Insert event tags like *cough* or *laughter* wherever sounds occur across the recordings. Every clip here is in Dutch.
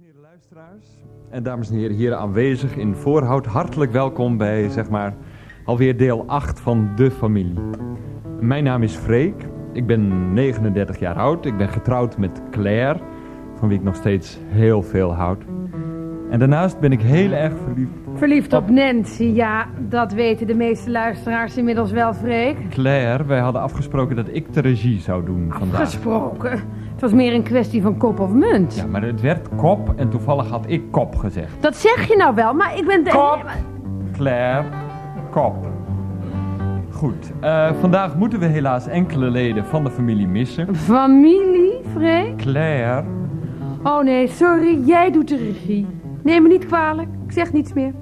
en heren luisteraars en dames en heren hier aanwezig in Voorhout, hartelijk welkom bij zeg maar alweer deel 8 van De Familie. Mijn naam is Freek, ik ben 39 jaar oud, ik ben getrouwd met Claire, van wie ik nog steeds heel veel houd. En daarnaast ben ik heel erg verliefd. Verliefd op Nancy, ja, dat weten de meeste luisteraars inmiddels wel, Freek. Claire, wij hadden afgesproken dat ik de regie zou doen vandaag. Gesproken. Het was meer een kwestie van kop of munt. Ja, maar het werd kop en toevallig had ik kop gezegd. Dat zeg je nou wel, maar ik ben... De... Kop! Claire, kop. Goed, eh, vandaag moeten we helaas enkele leden van de familie missen. Familie, Freek? Claire, Oh nee, sorry, jij doet de regie. Neem me niet kwalijk, ik zeg niets meer.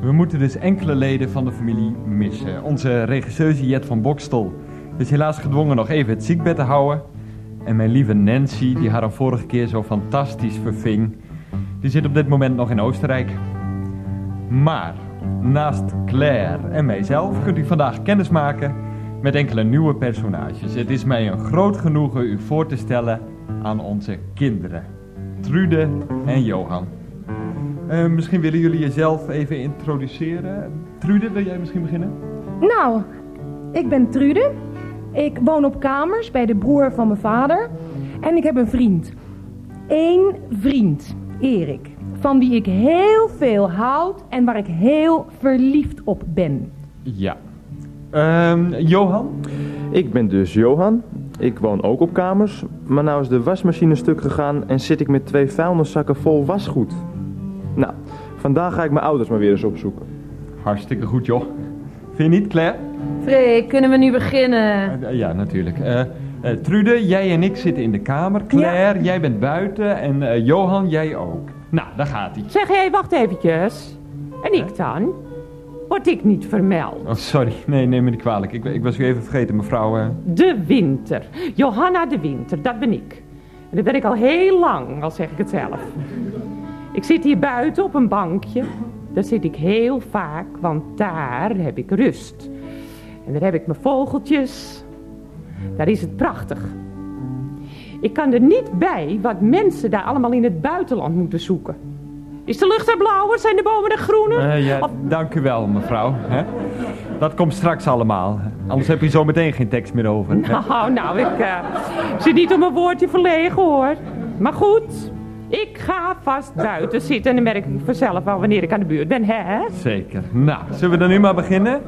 we moeten dus enkele leden van de familie missen. Onze regisseuse Jet van Bokstel is helaas gedwongen nog even het ziekbed te houden. En mijn lieve Nancy, die haar een vorige keer zo fantastisch verving, die zit op dit moment nog in Oostenrijk. Maar naast Claire en mijzelf kunt u vandaag kennis maken met enkele nieuwe personages. Het is mij een groot genoegen u voor te stellen aan onze kinderen, Trude en Johan. Eh, misschien willen jullie jezelf even introduceren. Trude, wil jij misschien beginnen? Nou, ik ben Trude. Ik woon op kamers bij de broer van mijn vader. En ik heb een vriend. Eén vriend, Erik. Van wie ik heel veel houd en waar ik heel verliefd op ben. Ja. Ehm, Johan? Ik ben dus Johan. Ik woon ook op kamers, maar nou is de wasmachine stuk gegaan en zit ik met twee vuilniszakken vol wasgoed. Nou, vandaag ga ik mijn ouders maar weer eens opzoeken. Hartstikke goed, joh. Vind je niet, Claire? Freek, kunnen we nu beginnen? Eh, ja, natuurlijk. Eh, eh, Trude, jij en ik zitten in de kamer. Claire, jij bent buiten. En Johan, jij ook. Nou, daar gaat hij. Zeg hé, wacht eventjes. En ik dan? Word ik niet vermeld? Oh, sorry. Nee, neem me niet kwalijk. Ik, ik was u even vergeten, mevrouw. De Winter. Johanna de Winter, dat ben ik. En dat ben ik al heel lang, al zeg ik het zelf. Ik zit hier buiten op een bankje. Daar zit ik heel vaak, want daar heb ik rust. En daar heb ik mijn vogeltjes. Daar is het prachtig. Ik kan er niet bij wat mensen daar allemaal in het buitenland moeten zoeken. Is de lucht er blauwer? Zijn de bomen er groener? Eh, ja, Of- dank u wel, mevrouw. Hè? Dat komt straks allemaal. Anders heb je zo meteen geen tekst meer over. Nou, nou, ik eh, zit niet om een woordje verlegen hoor. Maar goed, ik ga vast buiten zitten en dan merk ik vanzelf wel wanneer ik aan de buurt ben, hè? Zeker. Nou, zullen we dan nu maar beginnen?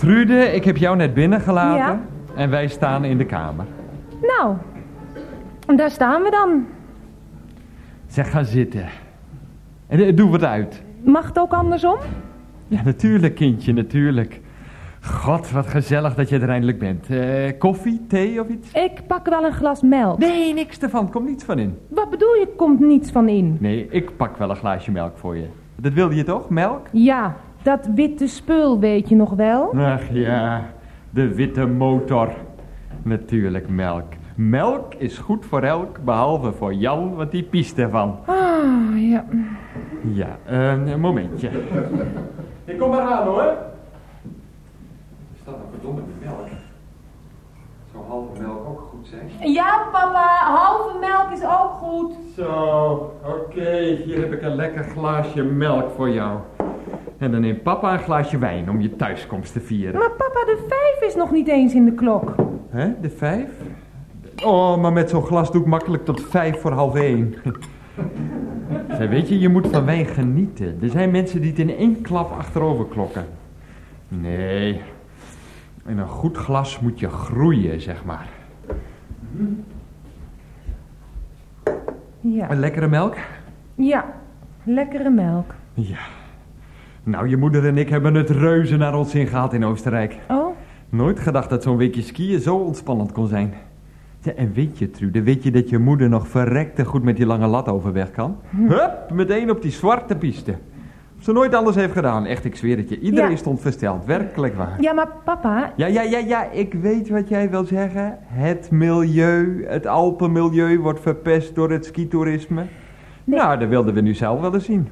Trude, ik heb jou net binnengelaten. Ja. En wij staan in de kamer. Nou, daar staan we dan. Zeg, ga zitten. En eh, doe wat uit. Mag het ook andersom? Ja, natuurlijk, kindje, natuurlijk. God, wat gezellig dat je er eindelijk bent. Eh, koffie, thee of iets? Ik pak wel een glas melk. Nee, niks ervan. Komt niets van in. Wat bedoel je, komt niets van in? Nee, ik pak wel een glaasje melk voor je. Dat wilde je toch, melk? Ja, dat witte spul weet je nog wel? Ach ja, de witte motor. Natuurlijk melk. Melk is goed voor elk, behalve voor Jan, want die piest ervan. Ah, ja. Ja, eh, een momentje. Ik kom maar aan hoor. Er staat een verdomme melk. Zou halve melk ook goed zijn? Ja, papa, halve melk is ook goed. Zo, oké, hier heb ik een lekker glaasje melk voor jou. En dan neemt papa een glaasje wijn om je thuiskomst te vieren. Maar papa, de vijf is nog niet eens in de klok. Hè, de vijf? Oh, maar met zo'n glas doe ik makkelijk tot vijf voor half één. *laughs* Zeg, weet je, je moet van wijn genieten. Er zijn mensen die het in één klap achterover klokken. Nee, in een goed glas moet je groeien, zeg maar. Ja, Een lekkere melk? ja, lekkere melk. Ja. Nou, je moeder en ik hebben het reuze naar ons zin gehad in Oostenrijk. Oh, Nooit gedacht dat zo'n weekje skiën zo ontspannend kon zijn. Ja, en weet je, Trude, weet je dat je moeder nog verrekte goed met die lange lat overweg kan? Hup, meteen op die zwarte piste. Ze nooit anders heeft gedaan. Echt, ik zweer het je. Iedereen Ja. stond versteld. Werkelijk waar. ja, maar papa, Ja, ja, ja, ja, ik weet wat jij wil zeggen. Het milieu, het Alpenmilieu wordt verpest door het skitoerisme. Nou, dat wilden we nu zelf wel eens zien.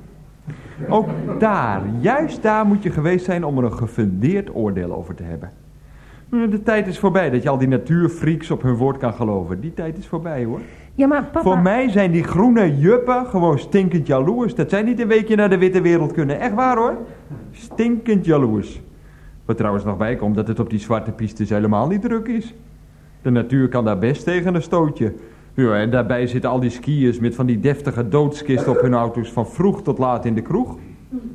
Ook daar, juist daar moet je geweest zijn om er een gefundeerd oordeel over te hebben. De tijd is voorbij dat je al die natuurfreaks op hun woord kan geloven. Die tijd is voorbij hoor. Ja, maar papa... Voor mij zijn die groene juppen gewoon stinkend jaloers. Dat zij niet een weekje naar de witte wereld kunnen. Echt waar hoor. Stinkend jaloers. Wat trouwens nog bij komt dat het op die zwarte pistes helemaal niet druk is. De natuur kan daar best tegen een stootje. Ja, en daarbij zitten al die skiers met van die deftige doodskisten op hun auto's van vroeg tot laat in de kroeg.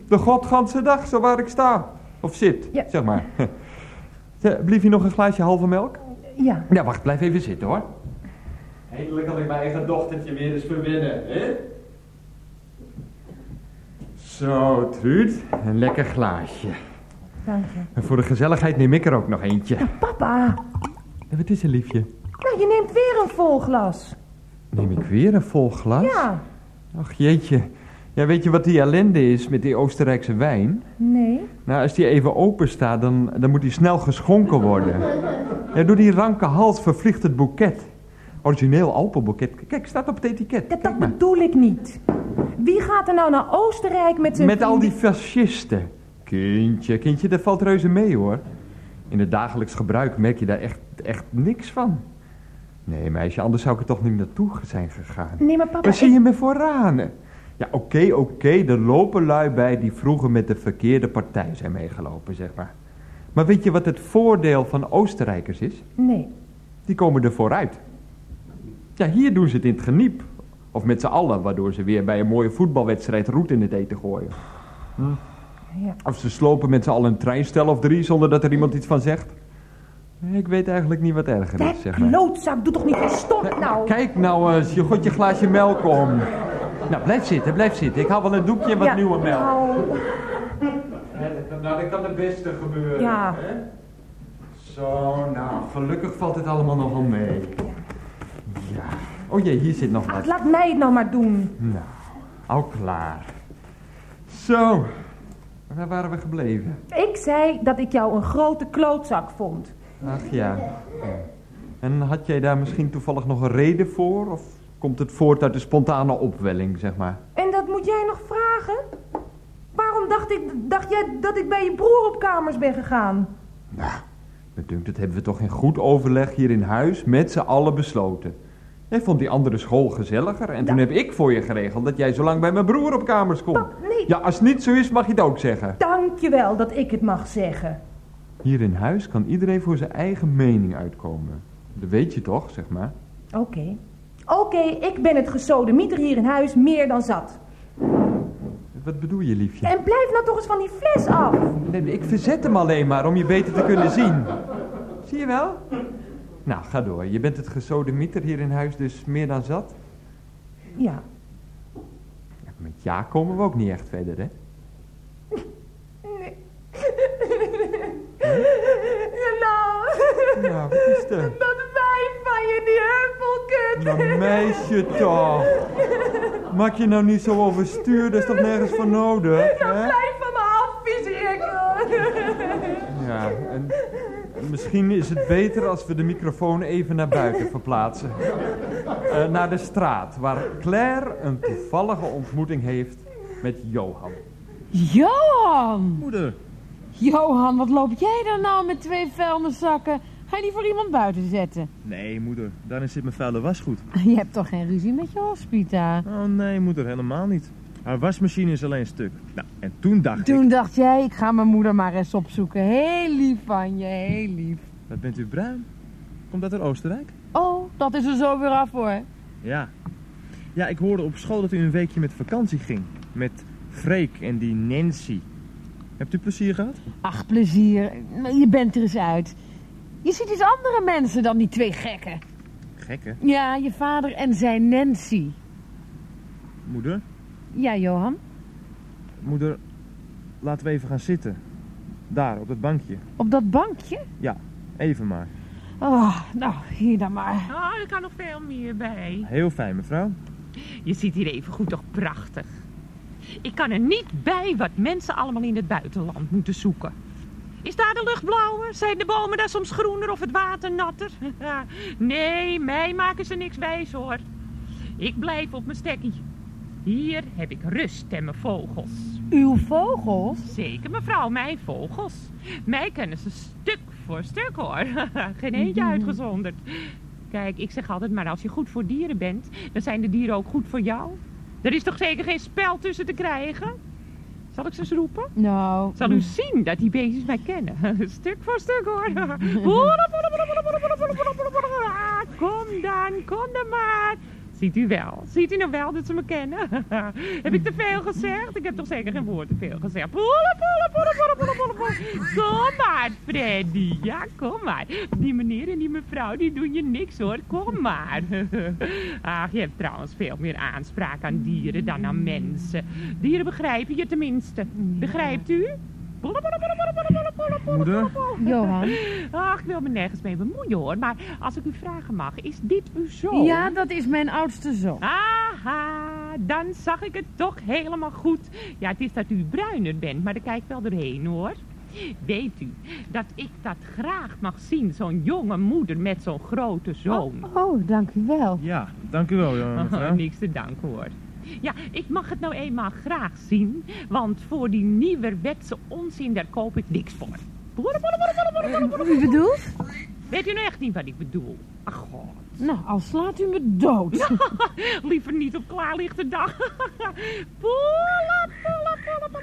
De godganse dag, zo waar ik sta. Of zit, Ja. zeg maar. *laughs* Blief je nog een glaasje halve melk? Ja. Ja, wacht, blijf even zitten hoor. Eindelijk kan ik mijn eigen dochtertje weer eens verwinnen, hè? Zo, Truut, een lekker glaasje. Dank je. En voor de gezelligheid neem ik er ook nog eentje. Papa, En wat is er, liefje? Nou, je neemt weer een vol glas. Neem ik weer een vol glas? Ja. Ach, jeetje. Ja, weet je wat die ellende is met die Oostenrijkse wijn? Nee. Nou, als die even open staat, dan, dan moet die snel geschonken worden. Ja, door die ranke hals vervliegt het boeket. Origineel Alpenboeket. Kijk, staat op het etiket. Dat, bedoel ik niet. Wie gaat er nou naar Oostenrijk met zijn... Met al die fascisten. Kindje, kindje, dat valt reuze mee hoor. In het dagelijks gebruik merk je daar echt, echt niks van. Nee, meisje, anders zou ik er toch niet naartoe zijn gegaan. Nee, maar papa... Waar zie je me vooraan? Ja, oké, oké, er lopen lui bij die vroeger met de verkeerde partij zijn meegelopen, zeg maar. Maar weet je wat het voordeel van Oostenrijkers is? Nee. Die komen er vooruit. Ja, hier doen ze het in het geniep. Of met z'n allen, waardoor ze weer bij een mooie voetbalwedstrijd roet in het eten gooien. Ja. Of ze slopen met z'n allen een treinstel of drie zonder dat er iemand iets van zegt. Ik weet eigenlijk niet wat erger is, zeg maar. Klootzak, doe toch niet zo stom nou. Kijk nou eens, je gooit je glaasje melk om. Nou, blijf zitten, blijf zitten. Ik haal wel een doekje en wat Ja, nieuwe melk. nou, Nou, dat kan het beste gebeuren. Ja. hè? Zo, nou, gelukkig valt het allemaal nog wel mee. Ja. Oh jee, hier zit nog ach, wat. laat mij het nou maar doen. Nou, al klaar. Zo, waar waren we gebleven? Ik zei dat ik jou een grote klootzak vond. Ach ja. En had jij daar misschien toevallig nog een reden voor? Of komt het voort uit de spontane opwelling, zeg maar? En dat moet jij nog vragen? Waarom dacht, ik, dacht jij dat ik bij je broer op kamers ben gegaan? Nou, me dunkt, dat hebben we toch in goed overleg hier in huis met z'n allen besloten. Jij vond die andere school gezelliger en toen heb ik voor je geregeld dat jij zo lang bij mijn broer op kamers komt. Pap, nee. Ja, als het niet zo is, mag je het ook zeggen. Dank je wel dat ik het mag zeggen. Hier in huis kan iedereen voor zijn eigen mening uitkomen. Dat weet je toch, zeg maar. Oké. Oké, ik ben het gesodemieter hier in huis meer dan zat. Wat bedoel je, liefje? En blijf nou toch eens van die fles af. Nee, ik verzet hem alleen maar om je beter te kunnen zien. Zie je wel? Nou, ga door. Je bent het gesodemieter hier in huis dus meer dan zat. Ja, met ja komen we ook niet echt verder, hè? Nee. Nou, Nou, dat wijn van je, die huppelkut. Nou, meisje toch. Maak je nou niet zo overstuur, dat is toch nergens voor nodig, hè? Blijf van me af. Ja, en, en misschien is het beter als we de microfoon even naar buiten verplaatsen. Eh, naar de straat, waar Claire een toevallige ontmoeting heeft met Johan. Johan! Moeder, Johan, wat loop jij dan nou met twee vuilniszakken? Ga je die voor iemand buiten zetten? Nee, moeder. Daarin zit mijn vuile wasgoed. *laughs* Je hebt toch geen ruzie met je hospita? Oh nee, moeder, helemaal niet. Haar wasmachine is alleen stuk. Nou, en toen dacht ik... Toen dacht jij, ik ga mijn moeder maar eens opzoeken. Heel lief van je, heel lief. Wat bent u bruin? Komt dat uit Oostenrijk? Oh, dat is er zo weer af hoor. Ja. Ja, ik hoorde op school dat u een weekje met vakantie ging. Met Freek en die Nancy. Hebt u plezier gehad? Ach, plezier. Je bent er eens uit. Je ziet iets andere mensen dan die twee gekken. Gekke. Ja, je vader en zijn Nancy. Moeder? Ja, Johan? Moeder, laten we even gaan zitten. Daar, op dat bankje. Op dat bankje? Even maar. Oh, nou, hier dan maar. Oh, er kan nog veel meer bij. Heel fijn, mevrouw. Je ziet hier even goed toch prachtig. Ik kan er niet bij wat mensen allemaal in het buitenland moeten zoeken. Is daar de lucht blauwer? Zijn de bomen daar soms groener of het water natter? *laughs* nee, mij maken ze niks wijs hoor. Ik blijf op mijn stekkie. Hier heb ik rust en mijn vogels. Uw vogels? Zeker mevrouw, mijn vogels. Mij kennen ze stuk voor stuk hoor. *laughs* Geen eentje uitgezonderd. Kijk, ik zeg altijd maar als je goed voor dieren bent, dan zijn de dieren ook goed voor jou. Er is toch zeker geen spel tussen te krijgen? Zal ik ze eens roepen? Nou, Zal u zien dat die beestjes mij kennen. *laughs* Stuk voor stuk hoor. Kom dan, kom dan maar. Ziet u wel. Ziet u nou wel dat ze me kennen? *laughs* heb ik te veel gezegd? Ik heb toch zeker geen woord te veel gezegd. Poele, poele, poele, poele, poele, poele, poele. Kom maar, Freddy. Ja, kom maar. Die meneer en die mevrouw, die doen je niks hoor. Kom maar. *laughs* Ach, je hebt trouwens veel meer aanspraak aan dieren dan aan mensen. Dieren begrijpen je tenminste. Begrijpt u? Moeder? Johan. Ach, ik wil me nergens mee bemoeien hoor. Maar als ik u vragen mag, is dit uw zoon? Ja, dat is mijn oudste zoon. Aha, dan zag ik het toch helemaal goed. Ja, het is dat u bruiner bent, maar daar kijk ik wel doorheen hoor. Weet u dat ik dat graag mag zien, zo'n jonge moeder met zo'n grote zoon. Oh, dank u wel. Ja, dank u wel, Oh, mevrouw. niks te danken hoor. Ja, ik mag het nou eenmaal graag zien, want voor die nieuwerwetse onzin daar koop ik niks voor. U bedoelt? Weet u nou echt niet wat ik bedoel? Ach god. Nou, al slaat u me dood. Liever niet op klaarlichte dag. Poela, poela, poela.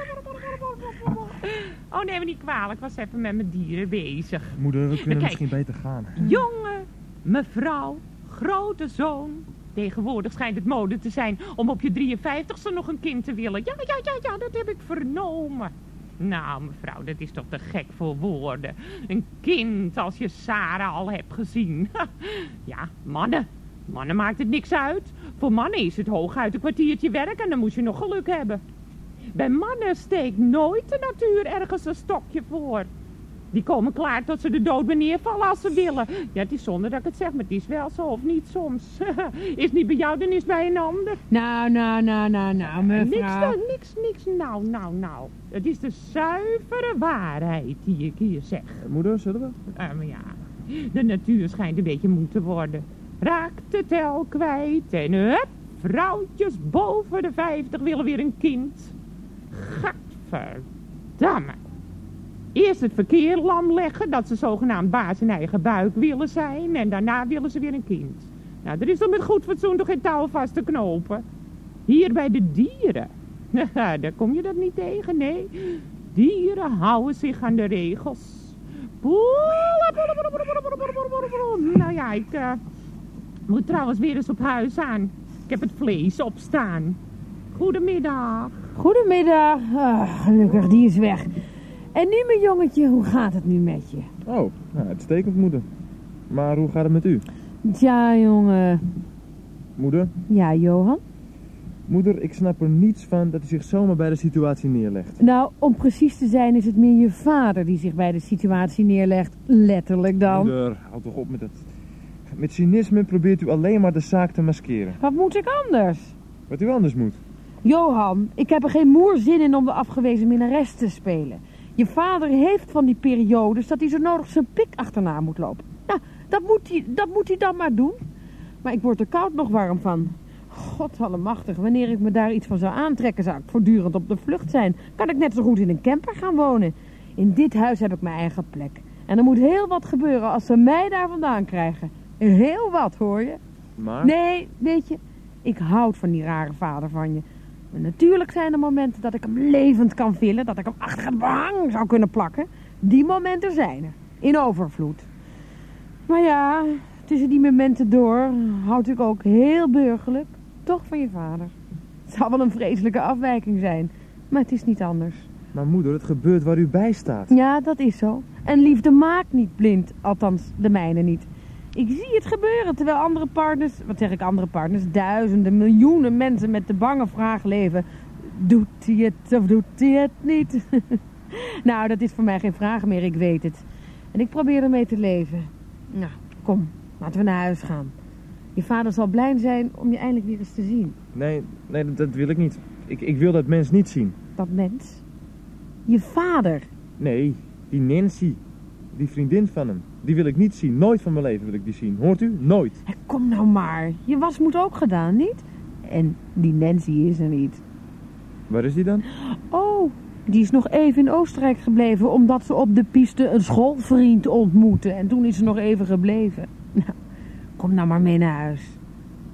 Oh, neem me niet kwalijk. Ik was even met mijn dieren bezig. Moeder, we kunnen Kijk. misschien beter gaan. Jongen, mevrouw, grote zoon. Tegenwoordig schijnt het mode te zijn om op je 53ste nog een kind te willen. Ja, ja, ja, ja, dat heb ik vernomen. Nou, mevrouw, dat is toch te gek voor woorden. Een kind als je Sarah al hebt gezien. *laughs* ja, mannen. Mannen maakt het niks uit. Voor mannen is het hooguit een kwartiertje werk en dan moet je nog geluk hebben. Bij mannen steekt nooit de natuur ergens een stokje voor. Die komen klaar tot ze de dood neervallen als ze willen. Ja, het is zonder dat ik het zeg, maar het is wel zo of niet soms. *laughs* is niet bij jou, dan is het bij een ander. Nou, nou, nou, nou, nou, Niks, mevrouw. dan, niks, niks, nou, nou, nou. Het is de zuivere waarheid die ik hier zeg. Moeder, zullen we? Ah, maar ja, de natuur schijnt een beetje moe te worden. Raakt de tel kwijt en hup, vrouwtjes boven de vijftig willen weer een kind. Gadverdamme. Eerst het verkeer lam leggen, dat ze zogenaamd baas in eigen buik willen zijn. En daarna willen ze weer een kind. Nou, er is dan met goed fatsoen toch geen touw vast te knopen. Hier bij de dieren. *laughs* Daar kom je dat niet tegen, nee. Dieren houden zich aan de regels. Nou ja, ik eh, moet trouwens weer eens op huis aan. Ik heb het vlees opstaan. Goedemiddag. Goedemiddag. Ah, gelukkig, die is weg. En nu, mijn jongetje, hoe gaat het nu met je? Oh, nou, uitstekend, moeder. Maar hoe gaat het met u? Tja, jongen. Moeder? Ja, Johan? Moeder, ik snap er niets van dat u zich zomaar bij de situatie neerlegt. Nou, om precies te zijn is het meer je vader die zich bij de situatie neerlegt. Letterlijk dan. Moeder, houd toch op met dat. Met cynisme probeert u alleen maar de zaak te maskeren. Wat moet ik anders? Wat u anders moet. Johan, ik heb er geen moer zin in om de afgewezen minnares te spelen. Je vader heeft van die periodes dat hij zo nodig zijn pik achterna moet lopen. Nou, dat moet hij, dat moet hij dan maar doen. Maar ik word er koud nog warm van. God allemachtig, wanneer ik me daar iets van zou aantrekken, zou ik voortdurend op de vlucht zijn. Kan ik net zo goed in een camper gaan wonen. In dit huis heb ik mijn eigen plek. En er moet heel wat gebeuren als ze mij daar vandaan krijgen. Heel wat, hoor je? Maar... Nee, weet je, ik houd van die rare vader van je. Natuurlijk zijn er momenten dat ik hem levend kan villen, dat ik hem achter het behang zou kunnen plakken. Die momenten zijn er, in overvloed. Maar ja, tussen die momenten door houd ik ook heel burgerlijk toch van je vader. Het zal wel een vreselijke afwijking zijn, maar het is niet anders. Maar moeder, het gebeurt waar u bij staat. Ja, dat is zo. En liefde maakt niet blind, althans de mijne niet. Ik zie het gebeuren terwijl andere partners, wat zeg ik andere partners, duizenden, miljoenen mensen met de bange vraag leven. Doet hij het of doet hij het niet? *laughs* nou, dat is voor mij geen vraag meer, ik weet het. En ik probeer ermee te leven. Nou, kom, laten we naar huis gaan. Je vader zal blij zijn om je eindelijk weer eens te zien. Nee, nee, dat, dat wil ik niet. Ik, ik wil dat mens niet zien. Dat mens. Je vader. Nee, die Nancy. Die vriendin van hem. Die wil ik niet zien. Nooit van mijn leven wil ik die zien. Hoort u? Nooit. Kom nou maar. Je was moet ook gedaan, niet? En die Nancy is er niet. Waar is die dan? Oh, die is nog even in Oostenrijk gebleven omdat ze op de piste een schoolvriend ontmoette. En toen is ze nog even gebleven. Nou, Kom nou maar mee naar huis.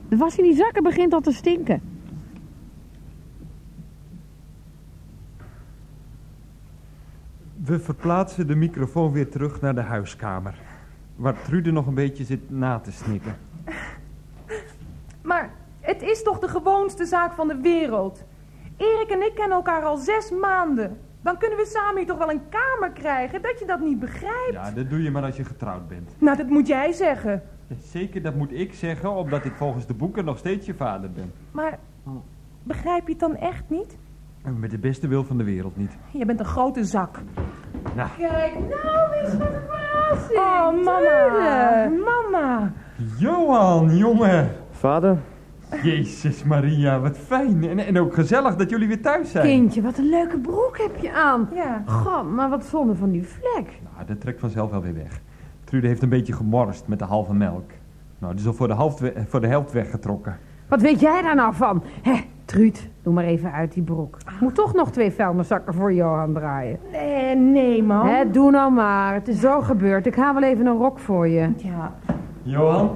De was in die zakken begint al te stinken. We verplaatsen de microfoon weer terug naar de huiskamer. Waar Trude nog een beetje zit na te snikken. Maar het is toch de gewoonste zaak van de wereld. Erik en ik kennen elkaar al zes maanden. Dan kunnen we samen hier toch wel een kamer krijgen, dat je dat niet begrijpt. Ja, dat doe je maar als je getrouwd bent. Nou, dat moet jij zeggen. Zeker, dat moet ik zeggen, omdat ik volgens de boeken nog steeds je vader ben. Maar begrijp je het dan echt niet? Met de beste wil van de wereld niet. Je bent een grote zak. Nou, Kijk, nou is het een verrassing. Oh, mama. Mama. Johan, jongen. Vader, Jezus Maria, wat fijn. En, en ook gezellig dat jullie weer thuis zijn. Kindje, wat een leuke broek heb je aan. Ja. God, maar wat zonde van die vlek. Nou, dat trekt vanzelf wel weer weg. Trude heeft een beetje gemorst met de halve melk. Nou, die is al voor de, half voor de helft weggetrokken. Wat weet jij daar nou van? Hé, Truut, doe maar even uit die broek. Ik moet toch nog twee vuilniszakken voor Johan draaien. Nee, nee, man. Hé, doe nou maar. Het is zo gebeurd. Ik haal wel even een rok voor je. Ja. Johan,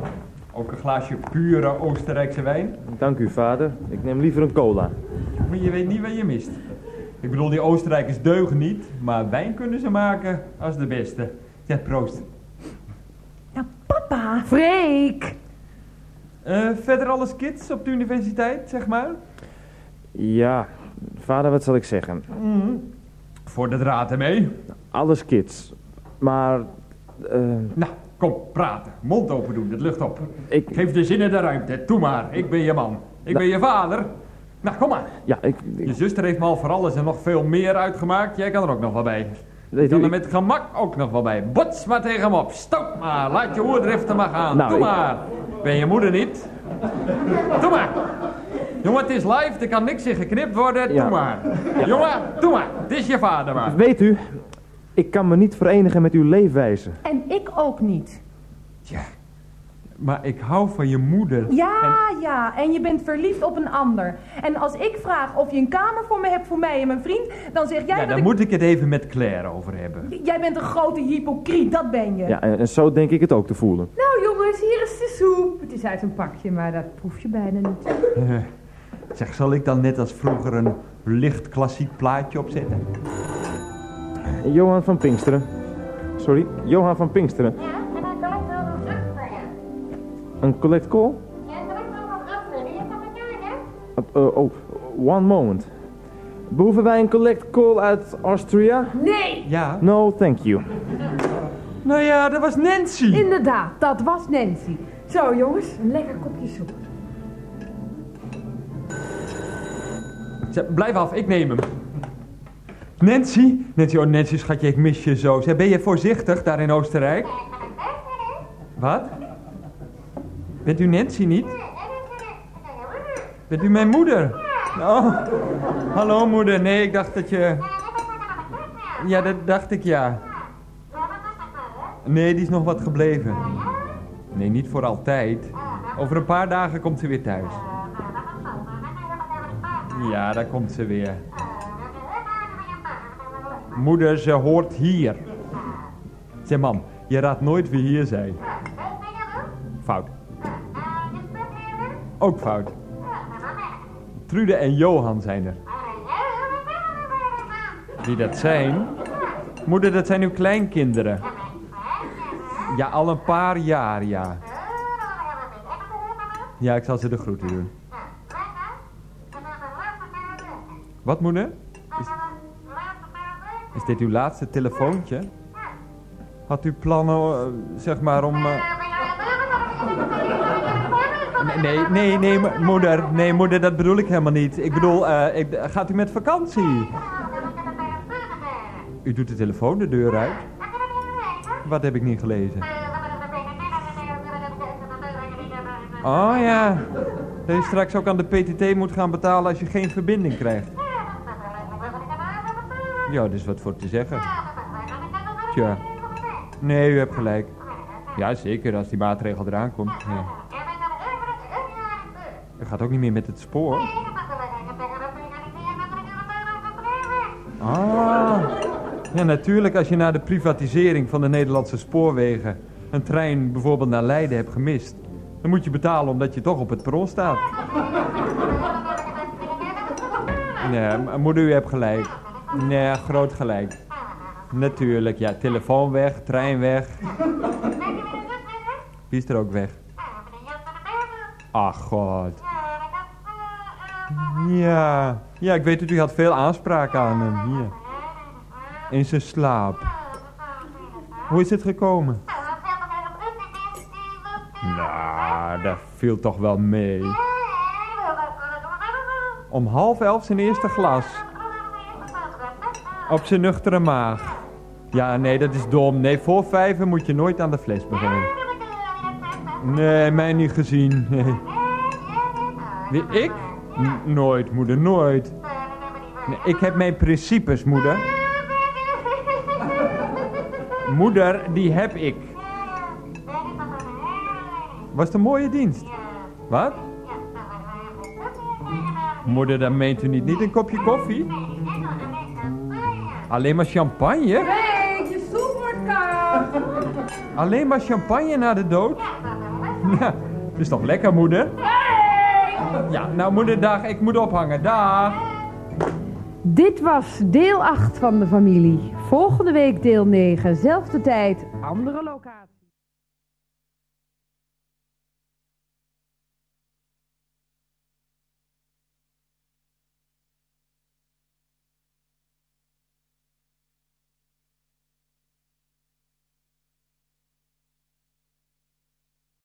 ook een glaasje pure Oostenrijkse wijn. dank u vader. Ik neem liever een cola. Maar je weet niet wat je mist. Ik bedoel, die Oostenrijkers deugen niet, maar wijn kunnen ze maken als de beste. Zeg, proost. Nou, papa. Freek! Eh, verder alles kids op de universiteit, zeg maar? Ja, vader, wat zal ik zeggen? Voor de draad ermee. Alles kids. Maar, eh, Nou, kom, praten. Mond open doen, het lucht op. ik, Geef de zinnen de ruimte. Doe maar, ik ben je man. Ik ben je vader. Nou, kom maar. ja, ik, ik Je zuster heeft me al voor alles en nog veel meer uitgemaakt. Jij kan er ook nog wel bij. Je weet kan er ik- met gemak ook nog wel bij. Bots maar tegen hem op. Stoot maar. Laat je oerdriften maar gaan. Nou, Doe ik- maar. Ben je moeder niet? Doe maar. Jongen, het is live. Er kan niks in geknipt worden. Ja. Doe maar. Jongen, doe maar. Het is je vader maar. weet u, ik kan me niet verenigen met uw leefwijze. En ik ook niet. Tja. Maar ik hou van je moeder. Ja, ja. En je bent verliefd op een ander. En als ik vraag of je een kamer voor me hebt voor mij en mijn vriend, dan zeg jij Ja, dat daar ik... moet ik het even met Claire over hebben. Jij bent een grote hypocriet, dat ben je. Ja, en, en zo denk ik het ook te voelen. Nou jongens, hier is de soep. Het is uit een pakje, maar dat proef je bijna niet. *laughs* Eh, Zeg, zal ik dan net als vroeger een licht klassiek plaatje opzetten? Johan van Pinksteren. Sorry, Johan van Pinksteren. Ja, en dan kan ik wel nog je. Een collect call? Ja, ik wel nog je elkaar, hè? Uh, oh, one moment. Behoeven wij een collect call uit Austria? Nee! Ja. No, thank you. Nou ja, dat was Nancy. Inderdaad, dat was Nancy. Zo jongens, een lekker kopje soep. Blijf af, ik neem hem. Nancy? Nancy, oh Nancy, schatje, ik mis je zo. Zeg, ben je voorzichtig daar in Oostenrijk? Wat? Bent u Nancy niet? Bent u mijn moeder? Oh, hallo moeder. Nee, ik dacht dat je... Ja, dat dacht ik ja. Nee, die is nog wat gebleven. Nee, niet voor altijd. Over een paar dagen komt ze weer thuis. Ja, daar komt ze weer. Moeder, ze hoort hier. Zeg mam, je raadt nooit wie hier zijn. Fout. Ook fout. Trude en Johan zijn er. Wie dat zijn? Moeder, dat zijn uw kleinkinderen. Ja, al een paar jaar, ja. Ja, ik zal ze de groeten doen. Wat, moeder? Is, is dit uw laatste telefoontje? Had u plannen, eh, zeg maar, om... eh, Nee, nee, nee, nee, mo- moeder. Nee, moeder, dat bedoel ik helemaal niet. Ik bedoel, eh, ik, gaat u met vakantie? U doet de telefoon de deur uit. Wat heb ik niet gelezen? Oh ja, dat je straks ook aan de PTT moet gaan betalen als je geen verbinding krijgt. Ja, dat is wat voor te zeggen. Tja. Nee, u hebt gelijk. Ja, zeker, als die maatregel eraan komt. Ja. Het gaat ook niet meer met het spoor. Ah, ja natuurlijk als je na de privatisering van de Nederlandse spoorwegen een trein bijvoorbeeld naar Leiden hebt gemist. Dan moet je betalen omdat je toch op het perron staat. M- moeder, u hebt gelijk. Nee, groot gelijk. Natuurlijk, ja. Telefoon weg, trein weg. Wie is er ook weg? Ach, god. Ja, ja, ik weet dat u had veel aanspraak aan hem. Hier. In zijn slaap. Hoe is het gekomen? Nou, dat viel toch wel mee. Om half elf zijn eerste glas. Op zijn nuchtere maag. Ja, nee, dat is dom. Nee, voor vijven moet je nooit aan de fles beginnen. Nee, mij niet gezien. Wie, ik? Nooit, moeder, nooit. Ik heb mijn principes, moeder. Moeder, die heb ik. Was het een mooie dienst? Wat? Moeder, dat meent u niet. Niet een kopje koffie? Alleen maar champagne? Hey, je soep wordt koud. Alleen maar champagne na de dood? Ja, dat is toch lekker, moeder? Ja, nou moeder, dag. Ik moet ophangen. Dag. Dit was deel 8 van de familie. Volgende week deel 9, zelfde tijd, andere locatie.